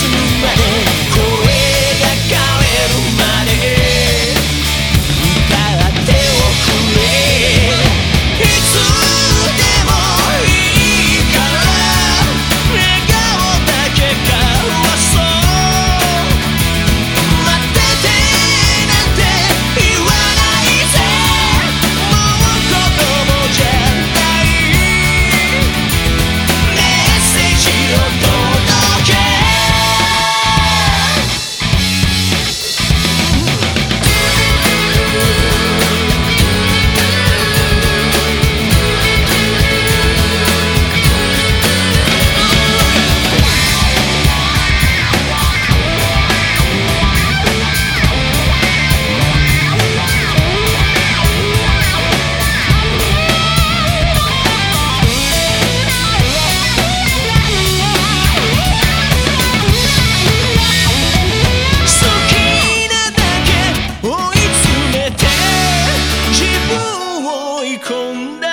to make kom